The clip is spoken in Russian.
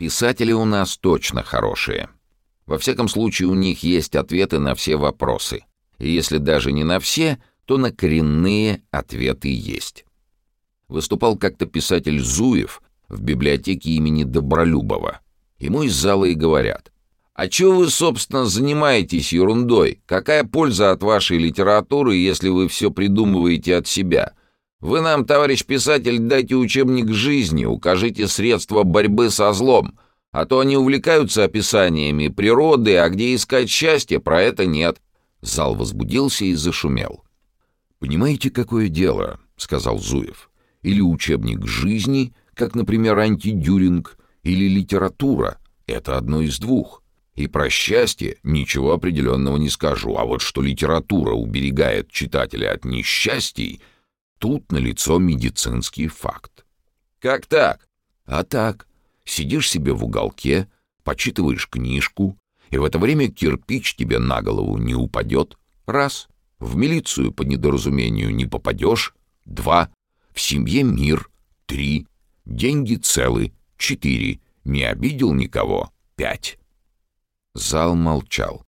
Писатели у нас точно хорошие. Во всяком случае, у них есть ответы на все вопросы. И если даже не на все, то на коренные ответы есть. Выступал как-то писатель Зуев в библиотеке имени Добролюбова. Ему из зала и говорят. «А чего вы, собственно, занимаетесь ерундой? Какая польза от вашей литературы, если вы все придумываете от себя? Вы нам, товарищ писатель, дайте учебник жизни, укажите средства борьбы со злом, а то они увлекаются описаниями природы, а где искать счастье, про это нет». Зал возбудился и зашумел. «Понимаете, какое дело?» — сказал Зуев. «Или учебник жизни, как, например, антидюринг, или литература. Это одно из двух. И про счастье ничего определенного не скажу, а вот что литература уберегает читателя от несчастий, тут налицо медицинский факт. Как так? А так. Сидишь себе в уголке, почитываешь книжку, и в это время кирпич тебе на голову не упадет. Раз. В милицию по недоразумению не попадешь. Два. В семье мир. Три. Деньги целы. Четыре. Не обидел никого. Пять. Зал молчал.